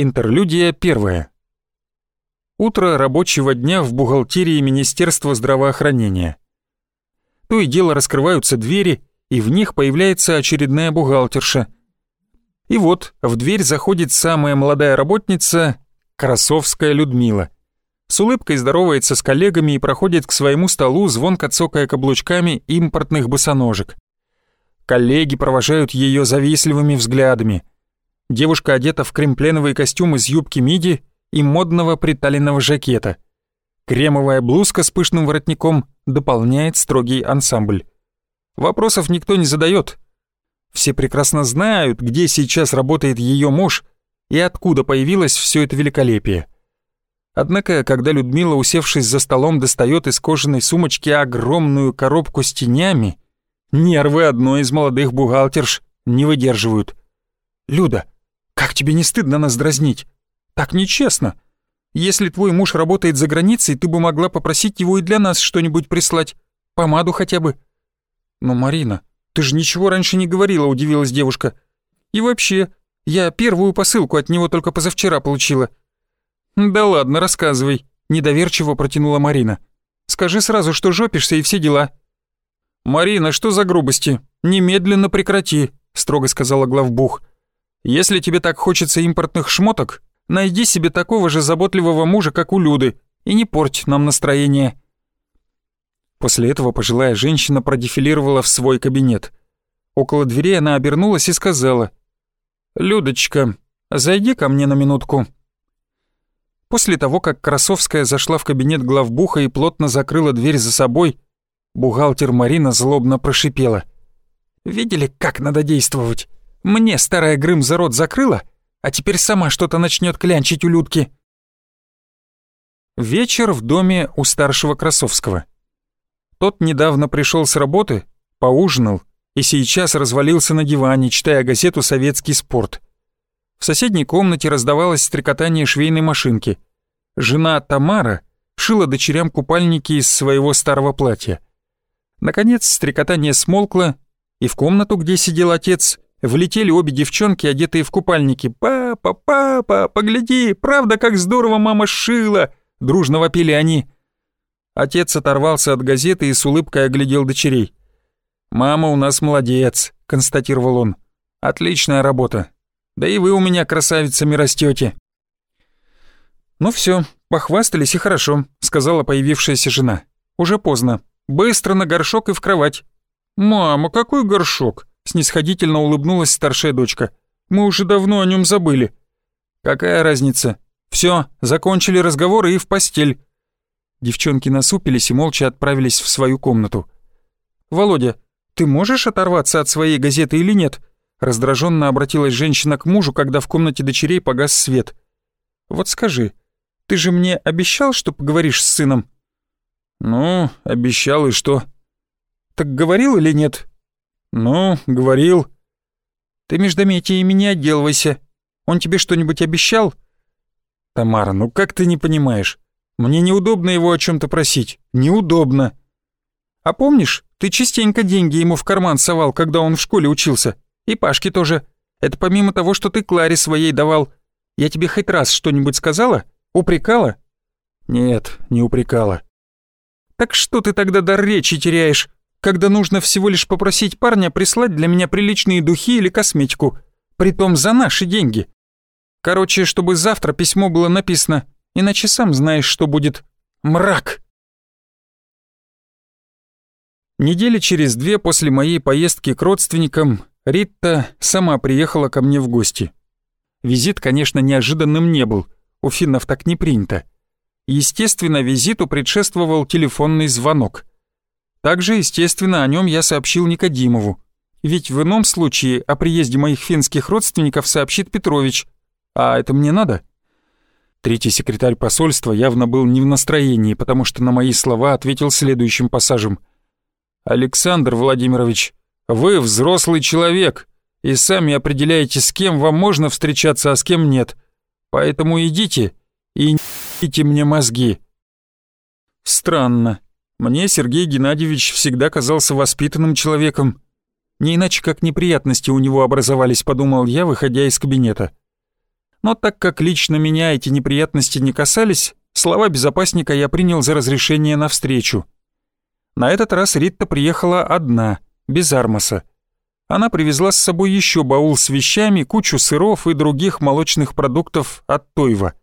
Интерлюдия первая. Утро рабочего дня в бухгалтерии Министерства здравоохранения. То и дело раскрываются двери, и в них появляется очередная бухгалтерша. И вот в дверь заходит самая молодая работница, Красовская Людмила. С улыбкой здоровается с коллегами и проходит к своему столу, звонко цокая каблучками импортных босоножек. Коллеги провожают ее завистливыми взглядами – Девушка одета в кремпленовый костюм из юбки миди и модного приталенного жакета. Кремовая блузка с пышным воротником дополняет строгий ансамбль. Вопросов никто не задает. Все прекрасно знают, где сейчас работает ее муж и откуда появилось все это великолепие. Однако, когда Людмила, усевшись за столом, достает из кожаной сумочки огромную коробку с тенями, нервы одной из молодых бухгалтерш не выдерживают. «Люда, тебе не стыдно нас дразнить? Так нечестно. Если твой муж работает за границей, ты бы могла попросить его и для нас что-нибудь прислать. Помаду хотя бы». «Но, Марина, ты же ничего раньше не говорила», — удивилась девушка. «И вообще, я первую посылку от него только позавчера получила». «Да ладно, рассказывай», — недоверчиво протянула Марина. «Скажи сразу, что жопишься и все дела». «Марина, что за грубости? Немедленно прекрати», — строго сказала главбух. Если тебе так хочется импортных шмоток, найди себе такого же заботливого мужа, как у Люды, и не порть нам настроение». После этого пожилая женщина продефилировала в свой кабинет. Около двери она обернулась и сказала, «Людочка, зайди ко мне на минутку». После того, как Красовская зашла в кабинет главбуха и плотно закрыла дверь за собой, бухгалтер Марина злобно прошипела. «Видели, как надо действовать? Мне старая Грым за рот закрыла, а теперь сама что-то начнет клянчить у Людки. Вечер в доме у старшего Красовского. Тот недавно пришел с работы, поужинал и сейчас развалился на диване, читая газету «Советский спорт». В соседней комнате раздавалось стрекотание швейной машинки. Жена Тамара шила дочерям купальники из своего старого платья. Наконец стрекотание смолкло, и в комнату, где сидел отец, Влетели обе девчонки, одетые в купальники. «Папа, папа, погляди, правда, как здорово мама шила!» Дружно вопили они. Отец оторвался от газеты и с улыбкой оглядел дочерей. «Мама у нас молодец», — констатировал он. «Отличная работа. Да и вы у меня красавицами растете. «Ну все, похвастались и хорошо», — сказала появившаяся жена. «Уже поздно. Быстро на горшок и в кровать». «Мама, какой горшок? Снисходительно улыбнулась старшая дочка. «Мы уже давно о нем забыли». «Какая разница? Все, закончили разговоры и в постель». Девчонки насупились и молча отправились в свою комнату. «Володя, ты можешь оторваться от своей газеты или нет?» Раздраженно обратилась женщина к мужу, когда в комнате дочерей погас свет. «Вот скажи, ты же мне обещал, что поговоришь с сыном?» «Ну, обещал и что?» «Так говорил или нет?» «Ну, говорил». «Ты междометиями не отделывайся. Он тебе что-нибудь обещал?» «Тамара, ну как ты не понимаешь? Мне неудобно его о чем то просить. Неудобно». «А помнишь, ты частенько деньги ему в карман совал, когда он в школе учился? И Пашке тоже. Это помимо того, что ты Кларе своей давал. Я тебе хоть раз что-нибудь сказала? Упрекала?» «Нет, не упрекала». «Так что ты тогда дар речи теряешь? Когда нужно всего лишь попросить парня прислать для меня приличные духи или косметику, притом за наши деньги. Короче, чтобы завтра письмо было написано, иначе сам знаешь, что будет. Мрак!» Недели через две после моей поездки к родственникам Ритта сама приехала ко мне в гости. Визит, конечно, неожиданным не был, у финнов так не принято. Естественно, визиту предшествовал телефонный звонок. Также, естественно, о нем я сообщил Никодимову. Ведь в ином случае о приезде моих финских родственников сообщит Петрович. А это мне надо? Третий секретарь посольства явно был не в настроении, потому что на мои слова ответил следующим пассажем. «Александр Владимирович, вы взрослый человек и сами определяете, с кем вам можно встречаться, а с кем нет. Поэтому идите и не мне мозги». Странно. Мне Сергей Геннадьевич всегда казался воспитанным человеком. Не иначе как неприятности у него образовались, подумал я, выходя из кабинета. Но так как лично меня эти неприятности не касались, слова безопасника я принял за разрешение на встречу. На этот раз Ритта приехала одна, без Армаса. Она привезла с собой еще баул с вещами, кучу сыров и других молочных продуктов от Тойва.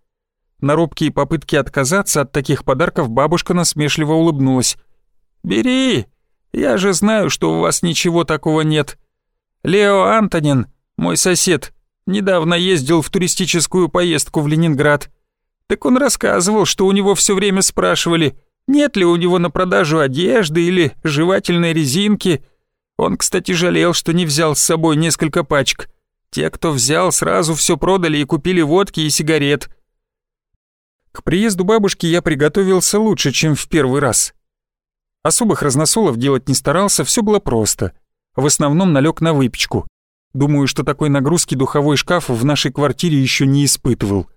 На робкие попытки отказаться от таких подарков бабушка насмешливо улыбнулась. «Бери! Я же знаю, что у вас ничего такого нет. Лео Антонин, мой сосед, недавно ездил в туристическую поездку в Ленинград. Так он рассказывал, что у него все время спрашивали, нет ли у него на продажу одежды или жевательной резинки. Он, кстати, жалел, что не взял с собой несколько пачек. Те, кто взял, сразу все продали и купили водки и сигарет. К приезду бабушки я приготовился лучше, чем в первый раз. Особых разносолов делать не старался, все было просто. В основном налег на выпечку. Думаю, что такой нагрузки духовой шкаф в нашей квартире еще не испытывал.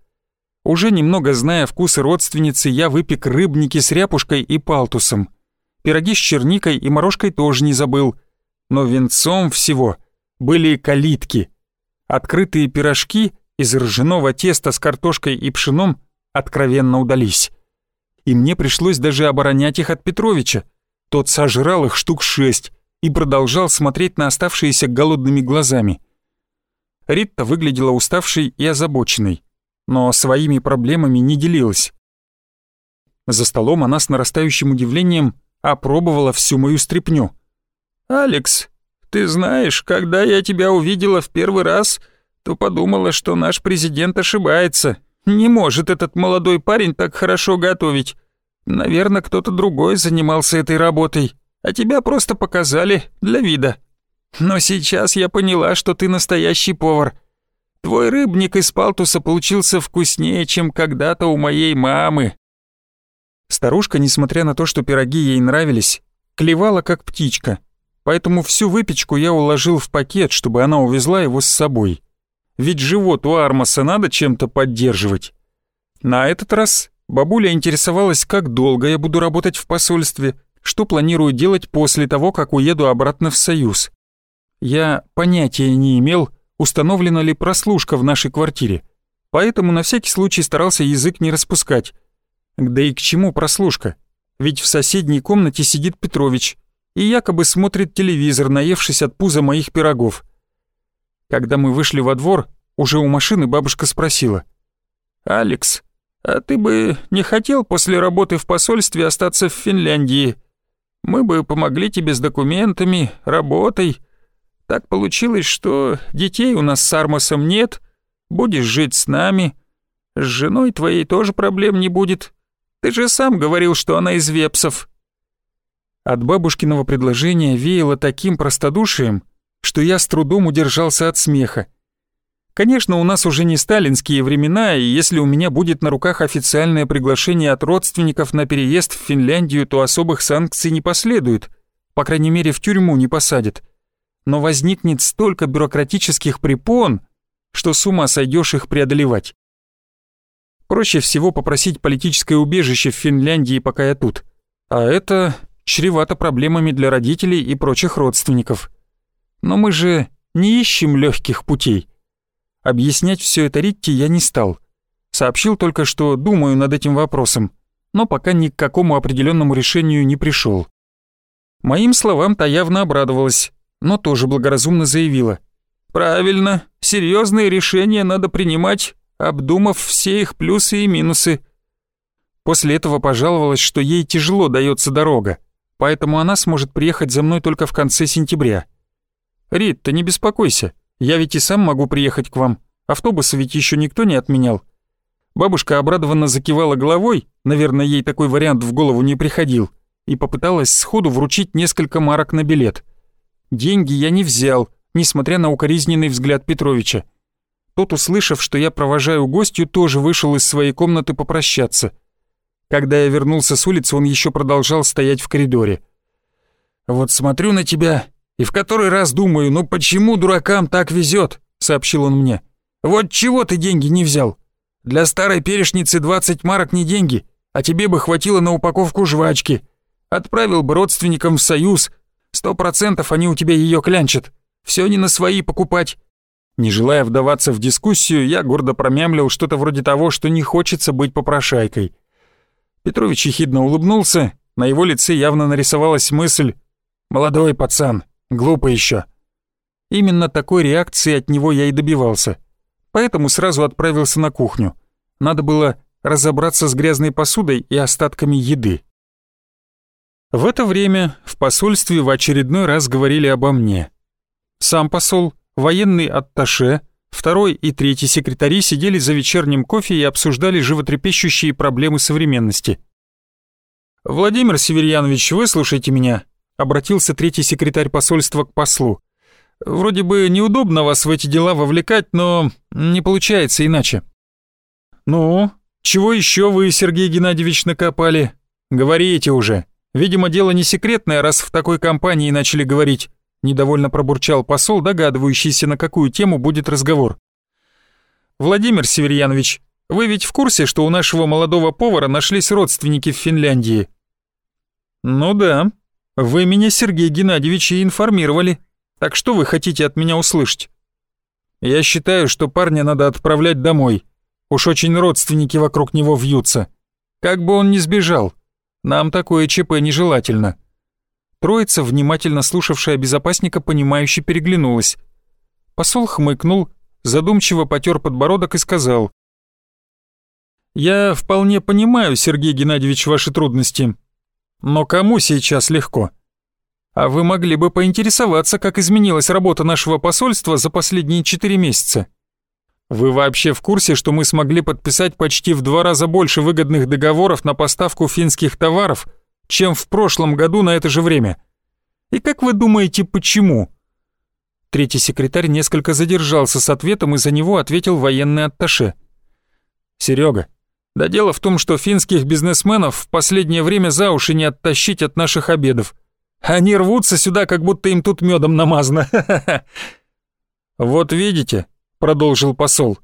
Уже немного зная вкусы родственницы, я выпек рыбники с ряпушкой и палтусом. Пироги с черникой и морожкой тоже не забыл. Но венцом всего были калитки. Открытые пирожки из ржаного теста с картошкой и пшеном откровенно удались. И мне пришлось даже оборонять их от Петровича. Тот сожрал их штук шесть и продолжал смотреть на оставшиеся голодными глазами. Ритта выглядела уставшей и озабоченной но своими проблемами не делилась. За столом она с нарастающим удивлением опробовала всю мою стряпню. «Алекс, ты знаешь, когда я тебя увидела в первый раз, то подумала, что наш президент ошибается. Не может этот молодой парень так хорошо готовить. Наверное, кто-то другой занимался этой работой, а тебя просто показали для вида. Но сейчас я поняла, что ты настоящий повар» Твой рыбник из палтуса получился вкуснее, чем когда-то у моей мамы». Старушка, несмотря на то, что пироги ей нравились, клевала как птичка, поэтому всю выпечку я уложил в пакет, чтобы она увезла его с собой. Ведь живот у Армаса надо чем-то поддерживать. На этот раз бабуля интересовалась, как долго я буду работать в посольстве, что планирую делать после того, как уеду обратно в Союз. Я понятия не имел, установлена ли прослушка в нашей квартире, поэтому на всякий случай старался язык не распускать. Да и к чему прослушка? Ведь в соседней комнате сидит Петрович и якобы смотрит телевизор, наевшись от пуза моих пирогов. Когда мы вышли во двор, уже у машины бабушка спросила. «Алекс, а ты бы не хотел после работы в посольстве остаться в Финляндии? Мы бы помогли тебе с документами, работой, так получилось, что детей у нас с Армосом нет, будешь жить с нами. С женой твоей тоже проблем не будет. Ты же сам говорил, что она из вепсов». От бабушкиного предложения веяло таким простодушием, что я с трудом удержался от смеха. Конечно, у нас уже не сталинские времена, и если у меня будет на руках официальное приглашение от родственников на переезд в Финляндию, то особых санкций не последует. По крайней мере, в тюрьму не посадят но возникнет столько бюрократических препон, что с ума сойдешь их преодолевать. Проще всего попросить политическое убежище в Финляндии, пока я тут. А это чревато проблемами для родителей и прочих родственников. Но мы же не ищем легких путей. Объяснять все это Ритти я не стал. Сообщил только, что думаю над этим вопросом, но пока ни к какому определенному решению не пришел. Моим словам та явно обрадовалась, но тоже благоразумно заявила. «Правильно, серьезные решения надо принимать, обдумав все их плюсы и минусы». После этого пожаловалась, что ей тяжело дается дорога, поэтому она сможет приехать за мной только в конце сентября. «Рит, ты не беспокойся, я ведь и сам могу приехать к вам, автобусы ведь еще никто не отменял». Бабушка обрадованно закивала головой, наверное, ей такой вариант в голову не приходил, и попыталась сходу вручить несколько марок на билет. Деньги я не взял, несмотря на укоризненный взгляд Петровича. Тот, услышав, что я провожаю гостью, тоже вышел из своей комнаты попрощаться. Когда я вернулся с улицы, он еще продолжал стоять в коридоре. «Вот смотрю на тебя и в который раз думаю, ну почему дуракам так везет?» — сообщил он мне. «Вот чего ты деньги не взял? Для старой перешницы 20 марок не деньги, а тебе бы хватило на упаковку жвачки. Отправил бы родственникам в Союз, Сто процентов они у тебя ее клянчат. Все не на свои покупать. Не желая вдаваться в дискуссию, я гордо промямлил что-то вроде того, что не хочется быть попрошайкой. Петрович ехидно улыбнулся, на его лице явно нарисовалась мысль «Молодой пацан, глупо еще». Именно такой реакции от него я и добивался. Поэтому сразу отправился на кухню. Надо было разобраться с грязной посудой и остатками еды. В это время в посольстве в очередной раз говорили обо мне. Сам посол, военный атташе, второй и третий секретари сидели за вечерним кофе и обсуждали животрепещущие проблемы современности. «Владимир Северьянович, выслушайте меня», — обратился третий секретарь посольства к послу. Вроде бы неудобно вас в эти дела вовлекать, но не получается иначе. Ну, чего еще вы, Сергей Геннадьевич, накопали? Говорите уже. Видимо, дело не секретное, раз в такой компании начали говорить. Недовольно пробурчал посол, догадывающийся, на какую тему будет разговор. Владимир Северьянович, вы ведь в курсе, что у нашего молодого повара нашлись родственники в Финляндии? Ну да. Вы меня, Сергей Геннадьевич, и информировали. Так что вы хотите от меня услышать? Я считаю, что парня надо отправлять домой. Уж очень родственники вокруг него вьются. Как бы он ни сбежал. Нам такое ЧП нежелательно. Троица, внимательно слушавшая безопасника, понимающе переглянулась. Посол хмыкнул, задумчиво потер подбородок и сказал. «Я вполне понимаю, Сергей Геннадьевич, ваши трудности. Но кому сейчас легко? А вы могли бы поинтересоваться, как изменилась работа нашего посольства за последние четыре месяца. Вы вообще в курсе, что мы смогли подписать почти в два раза больше выгодных договоров на поставку финских товаров, чем в прошлом году на это же время? И как вы думаете, почему? Третий секретарь несколько задержался с ответом, и за него ответил военный атташе. Серега, да дело в том, что финских бизнесменов в последнее время за уши не оттащить от наших обедов. Они рвутся сюда, как будто им тут медом намазано. Вот видите, продолжил посол.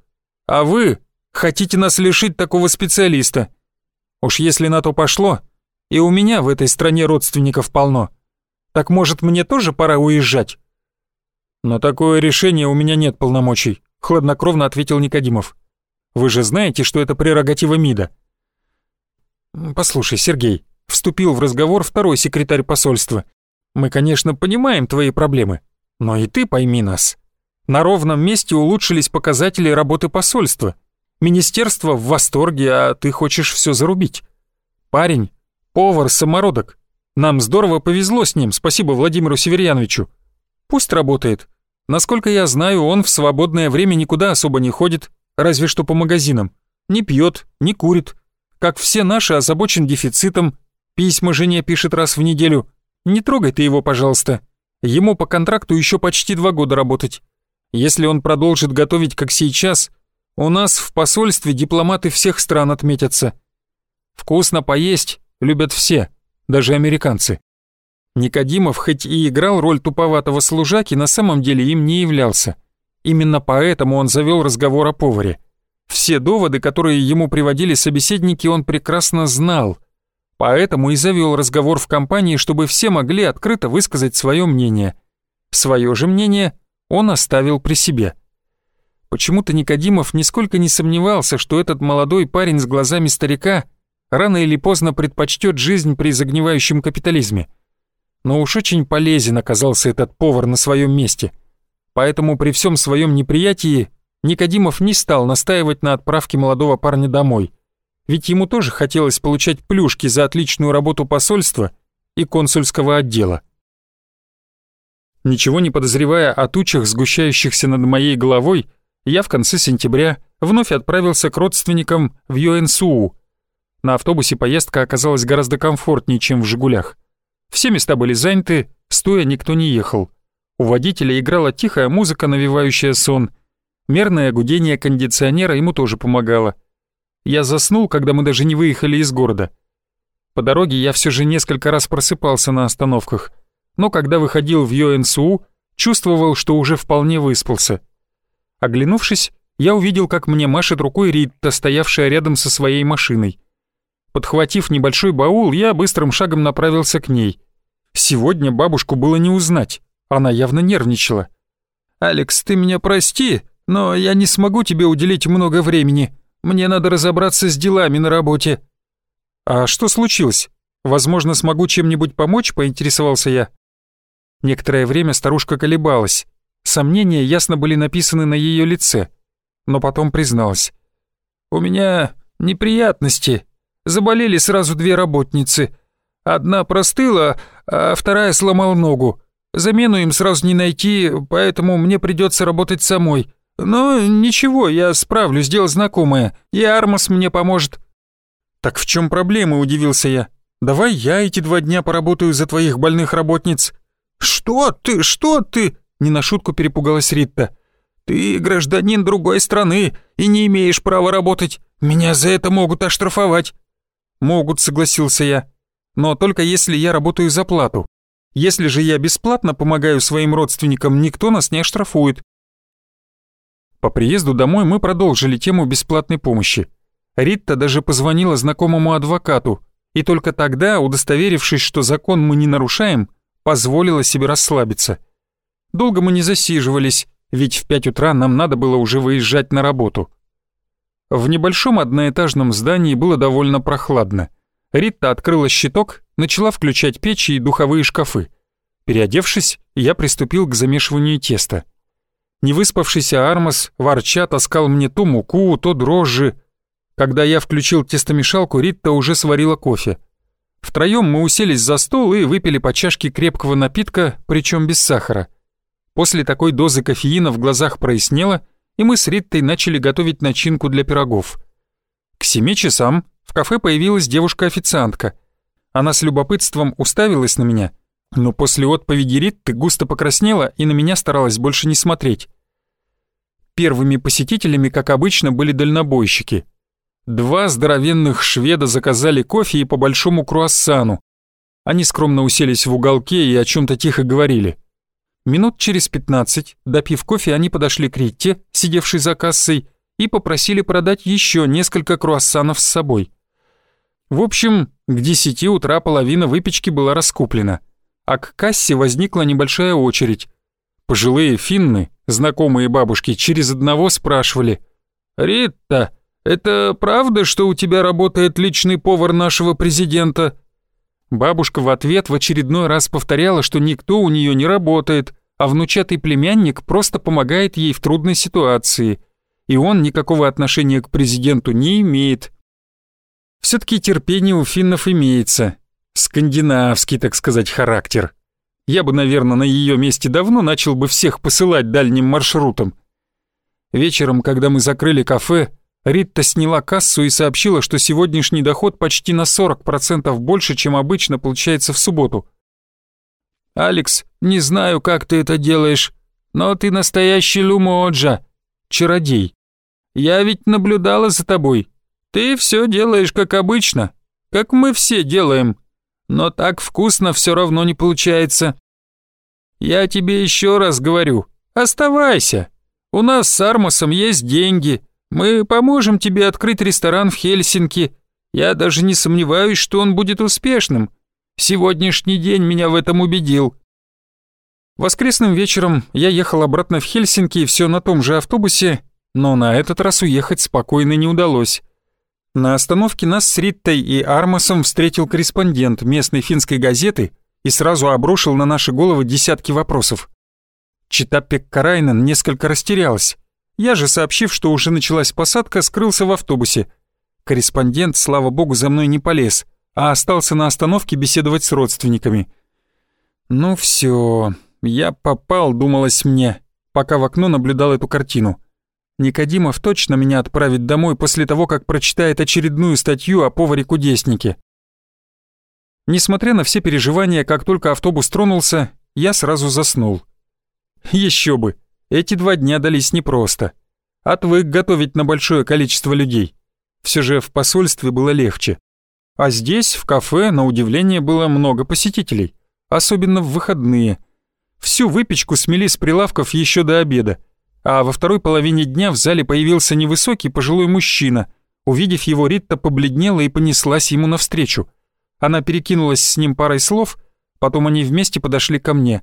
А вы хотите нас лишить такого специалиста? Уж если на то пошло, и у меня в этой стране родственников полно. Так может мне тоже пора уезжать? На такое решение у меня нет полномочий, хладнокровно ответил Никодимов. Вы же знаете, что это прерогатива МИДа. Послушай, Сергей, Вступил в разговор второй секретарь посольства. «Мы, конечно, понимаем твои проблемы, но и ты пойми нас. На ровном месте улучшились показатели работы посольства. Министерство в восторге, а ты хочешь все зарубить. Парень, повар, самородок. Нам здорово повезло с ним, спасибо Владимиру Северьяновичу. Пусть работает. Насколько я знаю, он в свободное время никуда особо не ходит, разве что по магазинам. Не пьет, не курит. Как все наши, озабочен дефицитом, Письма жене пишет раз в неделю. Не трогай ты его, пожалуйста. Ему по контракту еще почти два года работать. Если он продолжит готовить, как сейчас, у нас в посольстве дипломаты всех стран отметятся. Вкусно поесть любят все, даже американцы. Никодимов хоть и играл роль туповатого служаки, на самом деле им не являлся. Именно поэтому он завел разговор о поваре. Все доводы, которые ему приводили собеседники, он прекрасно знал, Поэтому и завел разговор в компании, чтобы все могли открыто высказать свое мнение. Свое же мнение он оставил при себе. Почему-то Никодимов нисколько не сомневался, что этот молодой парень с глазами старика рано или поздно предпочтет жизнь при загнивающем капитализме. Но уж очень полезен оказался этот повар на своем месте. Поэтому при всем своем неприятии Никодимов не стал настаивать на отправке молодого парня домой – ведь ему тоже хотелось получать плюшки за отличную работу посольства и консульского отдела. Ничего не подозревая о тучах, сгущающихся над моей головой, я в конце сентября вновь отправился к родственникам в ЮНСУ. На автобусе поездка оказалась гораздо комфортнее, чем в «Жигулях». Все места были заняты, стоя никто не ехал. У водителя играла тихая музыка, навевающая сон. Мерное гудение кондиционера ему тоже помогало. Я заснул, когда мы даже не выехали из города. По дороге я все же несколько раз просыпался на остановках, но когда выходил в ЙОНСУ, чувствовал, что уже вполне выспался. Оглянувшись, я увидел, как мне машет рукой Ритта, стоявшая рядом со своей машиной. Подхватив небольшой баул, я быстрым шагом направился к ней. Сегодня бабушку было не узнать, она явно нервничала. «Алекс, ты меня прости, но я не смогу тебе уделить много времени. Мне надо разобраться с делами на работе». «А что случилось? Возможно, смогу чем-нибудь помочь?» — поинтересовался я. Некоторое время старушка колебалась. Сомнения ясно были написаны на ее лице, но потом призналась. «У меня неприятности. Заболели сразу две работницы. Одна простыла, а вторая сломала ногу. Замену им сразу не найти, поэтому мне придется работать самой. Но ничего, я справлюсь, дело знакомое, и Армас мне поможет». «Так в чем проблема?» – удивился я. «Давай я эти два дня поработаю за твоих больных работниц». «Что ты, что ты?» – не на шутку перепугалась Ритта. «Ты гражданин другой страны и не имеешь права работать. Меня за это могут оштрафовать». «Могут», — согласился я. «Но только если я работаю за плату. Если же я бесплатно помогаю своим родственникам, никто нас не оштрафует». По приезду домой мы продолжили тему бесплатной помощи. Ритта даже позвонила знакомому адвокату, и только тогда, удостоверившись, что закон мы не нарушаем, позволила себе расслабиться. Долго мы не засиживались, ведь в пять утра нам надо было уже выезжать на работу. В небольшом одноэтажном здании было довольно прохладно. Рита открыла щиток, начала включать печи и духовые шкафы. Переодевшись, я приступил к замешиванию теста. Невыспавшийся Армас ворча таскал мне то муку, то дрожжи, когда я включил тестомешалку, Ритта уже сварила кофе. Втроем мы уселись за стол и выпили по чашке крепкого напитка, причем без сахара. После такой дозы кофеина в глазах прояснело, и мы с Риттой начали готовить начинку для пирогов. К семи часам в кафе появилась девушка-официантка. Она с любопытством уставилась на меня, но после отповеди Ритты густо покраснела и на меня старалась больше не смотреть. Первыми посетителями, как обычно, были дальнобойщики — Два здоровенных шведа заказали кофе и по большому круассану. Они скромно уселись в уголке и о чем-то тихо говорили. Минут через пятнадцать, допив кофе, они подошли к Ритте, сидевшей за кассой, и попросили продать еще несколько круассанов с собой. В общем, к десяти утра половина выпечки была раскуплена, а к кассе возникла небольшая очередь. Пожилые финны, знакомые бабушки, через одного спрашивали «Ритта, «Это правда, что у тебя работает личный повар нашего президента?» Бабушка в ответ в очередной раз повторяла, что никто у нее не работает, а внучатый племянник просто помогает ей в трудной ситуации, и он никакого отношения к президенту не имеет. Все-таки терпение у финнов имеется. Скандинавский, так сказать, характер. Я бы, наверное, на ее месте давно начал бы всех посылать дальним маршрутом. Вечером, когда мы закрыли кафе, Ритта сняла кассу и сообщила, что сегодняшний доход почти на 40% больше, чем обычно получается в субботу. «Алекс, не знаю, как ты это делаешь, но ты настоящий Лумоджа, чародей. Я ведь наблюдала за тобой. Ты все делаешь как обычно, как мы все делаем, но так вкусно все равно не получается. Я тебе еще раз говорю, оставайся. У нас с Армосом есть деньги». Мы поможем тебе открыть ресторан в Хельсинки. Я даже не сомневаюсь, что он будет успешным. Сегодняшний день меня в этом убедил». Воскресным вечером я ехал обратно в Хельсинки и все на том же автобусе, но на этот раз уехать спокойно не удалось. На остановке нас с Риттой и Армасом встретил корреспондент местной финской газеты и сразу обрушил на наши головы десятки вопросов. Читапек Карайнен несколько растерялась. Я же, сообщив, что уже началась посадка, скрылся в автобусе. Корреспондент, слава богу, за мной не полез, а остался на остановке беседовать с родственниками. Ну все, я попал, думалось мне, пока в окно наблюдал эту картину. Никодимов точно меня отправит домой после того, как прочитает очередную статью о поваре-кудеснике. Несмотря на все переживания, как только автобус тронулся, я сразу заснул. Еще бы, эти два дня дались непросто. Отвык готовить на большое количество людей. Все же в посольстве было легче. А здесь, в кафе, на удивление, было много посетителей. Особенно в выходные. Всю выпечку смели с прилавков еще до обеда. А во второй половине дня в зале появился невысокий пожилой мужчина. Увидев его, Ритта побледнела и понеслась ему навстречу. Она перекинулась с ним парой слов, потом они вместе подошли ко мне.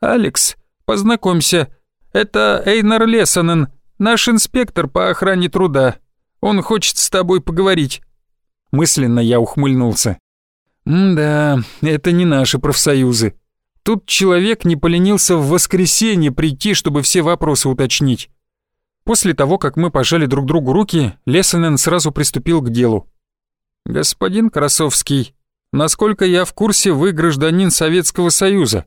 «Алекс, познакомься, Это Эйнар Лесонен, наш инспектор по охране труда. Он хочет с тобой поговорить». Мысленно я ухмыльнулся. «Да, это не наши профсоюзы. Тут человек не поленился в воскресенье прийти, чтобы все вопросы уточнить». После того, как мы пожали друг другу руки, Лесонен сразу приступил к делу. «Господин Красовский, насколько я в курсе, вы гражданин Советского Союза.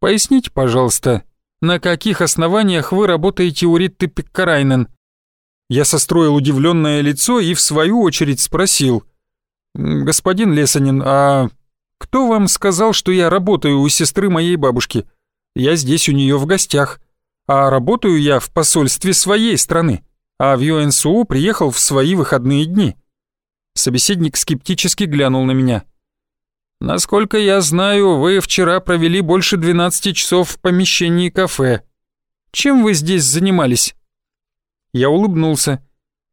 Поясните, пожалуйста, на каких основаниях вы работаете у Ритты Пиккарайнен?» Я состроил удивленное лицо и в свою очередь спросил. «Господин Лесонин, а кто вам сказал, что я работаю у сестры моей бабушки? Я здесь у нее в гостях, а работаю я в посольстве своей страны, а в ЮНСУ приехал в свои выходные дни». Собеседник скептически глянул на меня. «Насколько я знаю, вы вчера провели больше 12 часов в помещении кафе. Чем вы здесь занимались?» Я улыбнулся.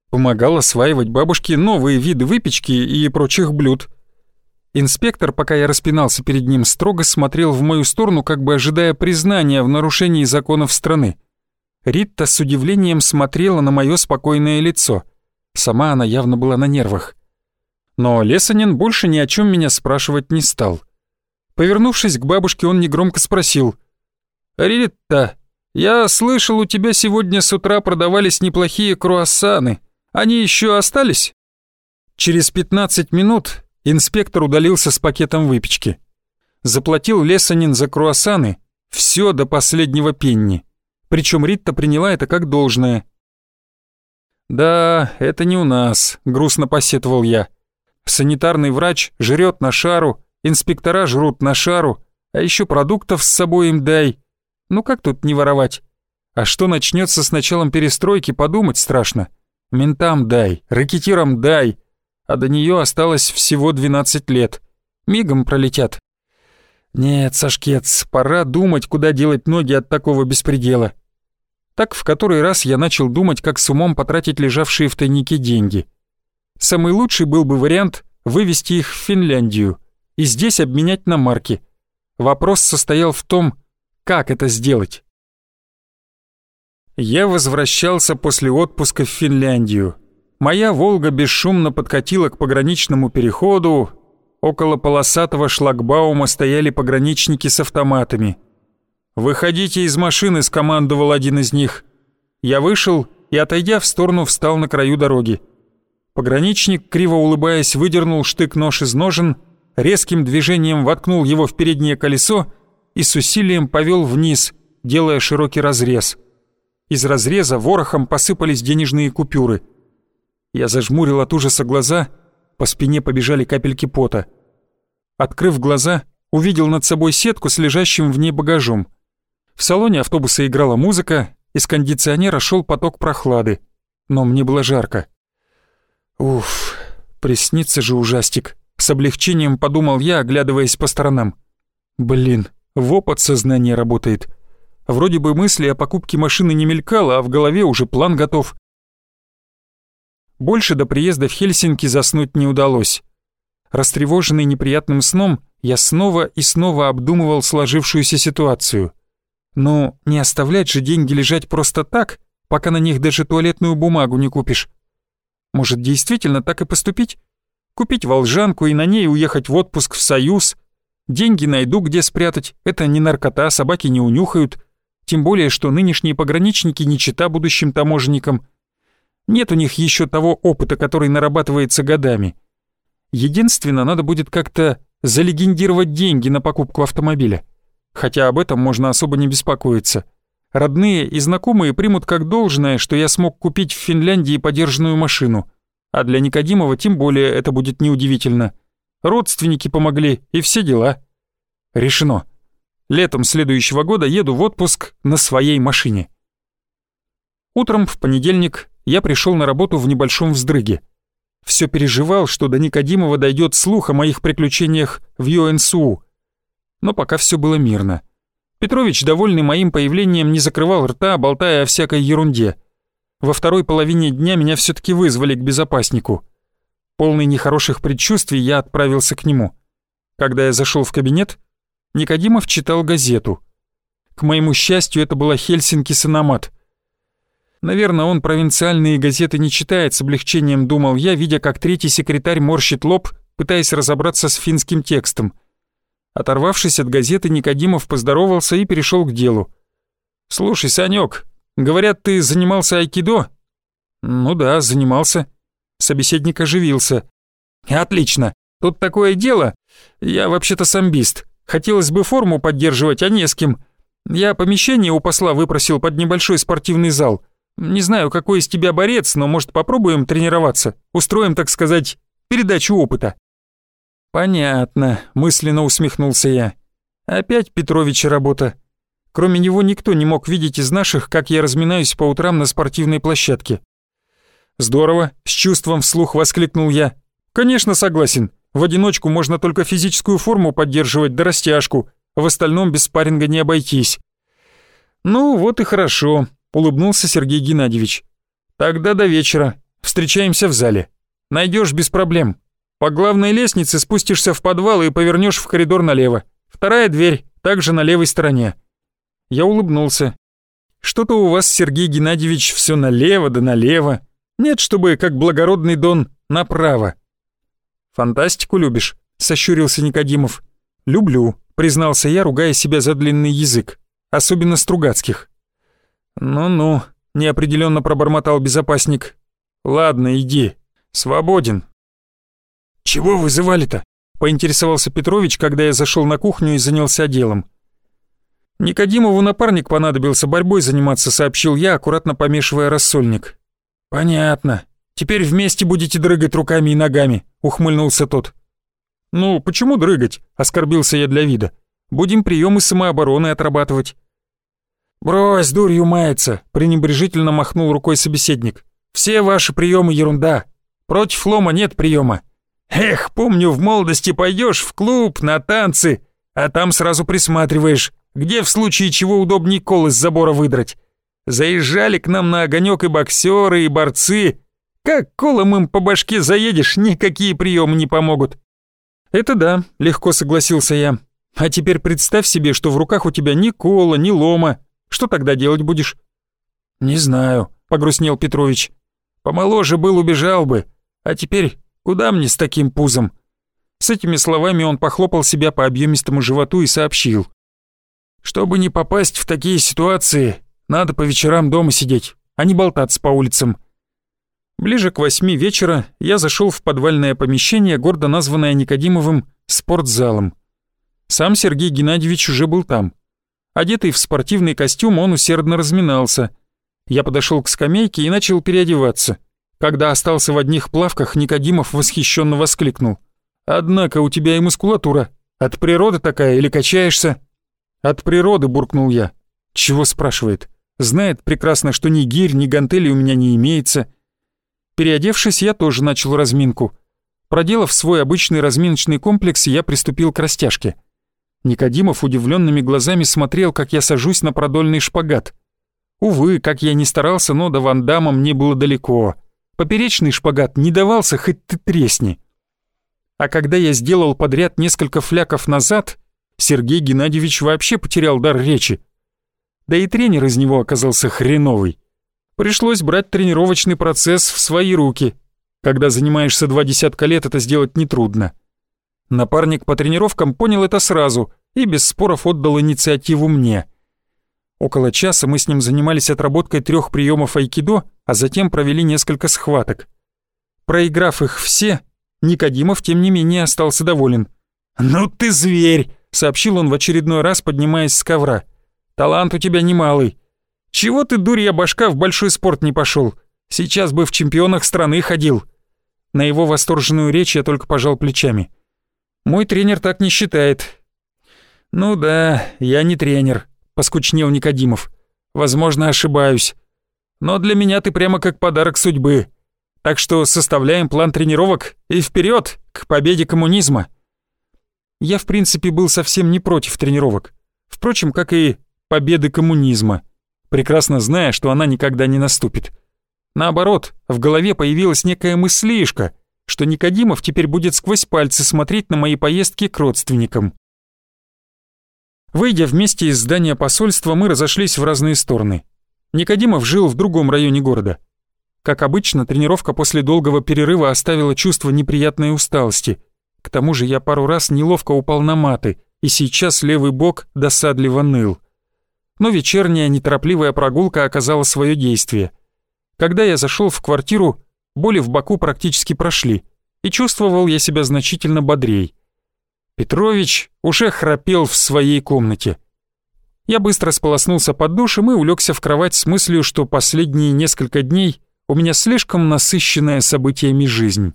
Помогал осваивать бабушке новые виды выпечки и прочих блюд. Инспектор, пока я распинался перед ним, строго смотрел в мою сторону, как бы ожидая признания в нарушении законов страны. Ритта с удивлением смотрела на мое спокойное лицо. Сама она явно была на нервах. Но Лесанин больше ни о чем меня спрашивать не стал. Повернувшись к бабушке, он негромко спросил. «Ритта, я слышал, у тебя сегодня с утра продавались неплохие круассаны. Они еще остались?» Через 15 минут инспектор удалился с пакетом выпечки. Заплатил Лесанин за круассаны все до последнего пенни. Причем Ритта приняла это как должное. «Да, это не у нас», — грустно посетовал я. Санитарный врач жрет на шару, инспектора жрут на шару, а еще продуктов с собой им дай. Ну как тут не воровать? А что начнется с началом перестройки, подумать страшно. Ментам дай, ракетирам дай, а до нее осталось всего 12 лет. Мигом пролетят. Нет, Сашкец, пора думать, куда делать ноги от такого беспредела. Так в который раз я начал думать, как с умом потратить лежавшие в тайнике деньги — Самый лучший был бы вариант вывести их в Финляндию и здесь обменять на марки. Вопрос состоял в том, как это сделать. Я возвращался после отпуска в Финляндию. Моя «Волга» бесшумно подкатила к пограничному переходу. Около полосатого шлагбаума стояли пограничники с автоматами. «Выходите из машины», — скомандовал один из них. Я вышел и, отойдя в сторону, встал на краю дороги. Пограничник, криво улыбаясь, выдернул штык-нож из ножен, резким движением воткнул его в переднее колесо и с усилием повел вниз, делая широкий разрез. Из разреза ворохом посыпались денежные купюры. Я зажмурил от ужаса глаза, по спине побежали капельки пота. Открыв глаза, увидел над собой сетку с лежащим в ней багажом. В салоне автобуса играла музыка, из кондиционера шел поток прохлады, но мне было жарко. Уф, приснится же ужастик. С облегчением подумал я, оглядываясь по сторонам. Блин, во подсознание работает. Вроде бы мысли о покупке машины не мелькало, а в голове уже план готов. Больше до приезда в Хельсинки заснуть не удалось. Растревоженный неприятным сном, я снова и снова обдумывал сложившуюся ситуацию. Но не оставлять же деньги лежать просто так, пока на них даже туалетную бумагу не купишь. Может, действительно так и поступить? Купить волжанку и на ней уехать в отпуск в Союз? Деньги найду, где спрятать. Это не наркота, собаки не унюхают. Тем более, что нынешние пограничники не чита будущим таможенникам. Нет у них еще того опыта, который нарабатывается годами. Единственно, надо будет как-то залегендировать деньги на покупку автомобиля. Хотя об этом можно особо не беспокоиться. Родные и знакомые примут как должное, что я смог купить в Финляндии подержанную машину. А для Никодимова тем более это будет неудивительно. Родственники помогли и все дела. Решено. Летом следующего года еду в отпуск на своей машине. Утром в понедельник я пришел на работу в небольшом вздрыге. Все переживал, что до Никодимова дойдет слух о моих приключениях в ЮНСУ. Но пока все было мирно. Петрович, довольный моим появлением, не закрывал рта, болтая о всякой ерунде. Во второй половине дня меня все таки вызвали к безопаснику. Полный нехороших предчувствий я отправился к нему. Когда я зашел в кабинет, Никодимов читал газету. К моему счастью, это была Хельсинки Саномат. Наверное, он провинциальные газеты не читает, с облегчением думал я, видя, как третий секретарь морщит лоб, пытаясь разобраться с финским текстом. Оторвавшись от газеты, Никодимов поздоровался и перешел к делу. «Слушай, Санек, говорят, ты занимался айкидо?» «Ну да, занимался». Собеседник оживился. «Отлично. Тут такое дело. Я вообще-то самбист. Хотелось бы форму поддерживать, а не с кем. Я помещение у посла выпросил под небольшой спортивный зал. Не знаю, какой из тебя борец, но, может, попробуем тренироваться? Устроим, так сказать, передачу опыта». «Понятно», — мысленно усмехнулся я. «Опять Петровича работа. Кроме него никто не мог видеть из наших, как я разминаюсь по утрам на спортивной площадке». «Здорово», — с чувством вслух воскликнул я. «Конечно, согласен. В одиночку можно только физическую форму поддерживать да растяжку. В остальном без спарринга не обойтись». «Ну, вот и хорошо», — улыбнулся Сергей Геннадьевич. «Тогда до вечера. Встречаемся в зале. Найдешь без проблем. По главной лестнице спустишься в подвал и повернешь в коридор налево. Вторая дверь, также на левой стороне». Я улыбнулся. «Что-то у вас, Сергей Геннадьевич, все налево да налево. Нет, чтобы, как благородный Дон, направо». «Фантастику любишь?» — сощурился Никодимов. «Люблю», — признался я, ругая себя за длинный язык. Особенно Стругацких. «Ну-ну», — неопределенно пробормотал безопасник. «Ладно, иди. Свободен». «Чего вызывали-то?» — поинтересовался Петрович, когда я зашел на кухню и занялся делом. «Никодимову напарник понадобился борьбой заниматься», — сообщил я, аккуратно помешивая рассольник. «Понятно. Теперь вместе будете дрыгать руками и ногами», — ухмыльнулся тот. «Ну, почему дрыгать?» — оскорбился я для вида. «Будем приемы самообороны отрабатывать». «Брось, дурью мается», — пренебрежительно махнул рукой собеседник. «Все ваши приемы ерунда. Против лома нет приема. Эх, помню, в молодости пойдешь в клуб, на танцы, а там сразу присматриваешь, где в случае чего удобней кол из забора выдрать. Заезжали к нам на огонек и боксеры, и борцы. Как колом им по башке заедешь, никакие приемы не помогут. Это да, легко согласился я. А теперь представь себе, что в руках у тебя ни кола, ни лома, что тогда делать будешь?» «Не знаю», — погрустнел Петрович. «Помоложе был, убежал бы. А теперь куда мне с таким пузом?» С этими словами он похлопал себя по объемистому животу и сообщил. «Чтобы не попасть в такие ситуации, надо по вечерам дома сидеть, а не болтаться по улицам». Ближе к восьми вечера я зашел в подвальное помещение, гордо названное Никодимовым «спортзалом». Сам Сергей Геннадьевич уже был там. Одетый в спортивный костюм, он усердно разминался. Я подошел к скамейке и начал переодеваться. Когда остался в одних плавках, Никодимов восхищенно воскликнул. «Однако у тебя и мускулатура. От природы такая или качаешься?» «От природы», — буркнул я. «Чего?» — спрашивает. «Знает прекрасно, что ни гирь, ни гантелей у меня не имеется». Переодевшись, я тоже начал разминку. Проделав свой обычный разминочный комплекс, я приступил к растяжке — Никодимов удивленными глазами смотрел, как я сажусь на продольный шпагат. Увы, как я ни старался, но до Вандама мне было далеко. Поперечный шпагат не давался, хоть ты тресни. А когда я сделал подряд несколько фляков назад, Сергей Геннадьевич вообще потерял дар речи. Да и тренер из него оказался хреновый. Пришлось брать тренировочный процесс в свои руки. Когда занимаешься два десятка лет, это сделать нетрудно. Напарник по тренировкам понял это сразу и без споров отдал инициативу мне. Около часа мы с ним занимались отработкой трех приемов айкидо, а затем провели несколько схваток. Проиграв их все, Никодимов, тем не менее, остался доволен. «Ну ты зверь!» — сообщил он в очередной раз, поднимаясь с ковра. «Талант у тебя немалый. Чего ты, дурья башка, в большой спорт не пошел? Сейчас бы в чемпионах страны ходил». На его восторженную речь я только пожал плечами. Мой тренер так не считает. Ну да, я не тренер, поскучнел Никодимов. Возможно, ошибаюсь. Но для меня ты прямо как подарок судьбы. Так что составляем план тренировок и вперед к победе коммунизма. Я, в принципе, был совсем не против тренировок. Впрочем, как и победы коммунизма, прекрасно зная, что она никогда не наступит. Наоборот, в голове появилась некая мыслишка, что Никодимов теперь будет сквозь пальцы смотреть на мои поездки к родственникам. Выйдя вместе из здания посольства, мы разошлись в разные стороны. Никодимов жил в другом районе города. Как обычно, тренировка после долгого перерыва оставила чувство неприятной усталости. К тому же я пару раз неловко упал на маты, и сейчас левый бок досадливо ныл. Но вечерняя неторопливая прогулка оказала свое действие. Когда я зашел в квартиру, боли в боку практически прошли, и чувствовал я себя значительно бодрей. Петрович уже храпел в своей комнате. Я быстро сполоснулся под душем и улегся в кровать с мыслью, что последние несколько дней у меня слишком насыщенная событиями жизнь.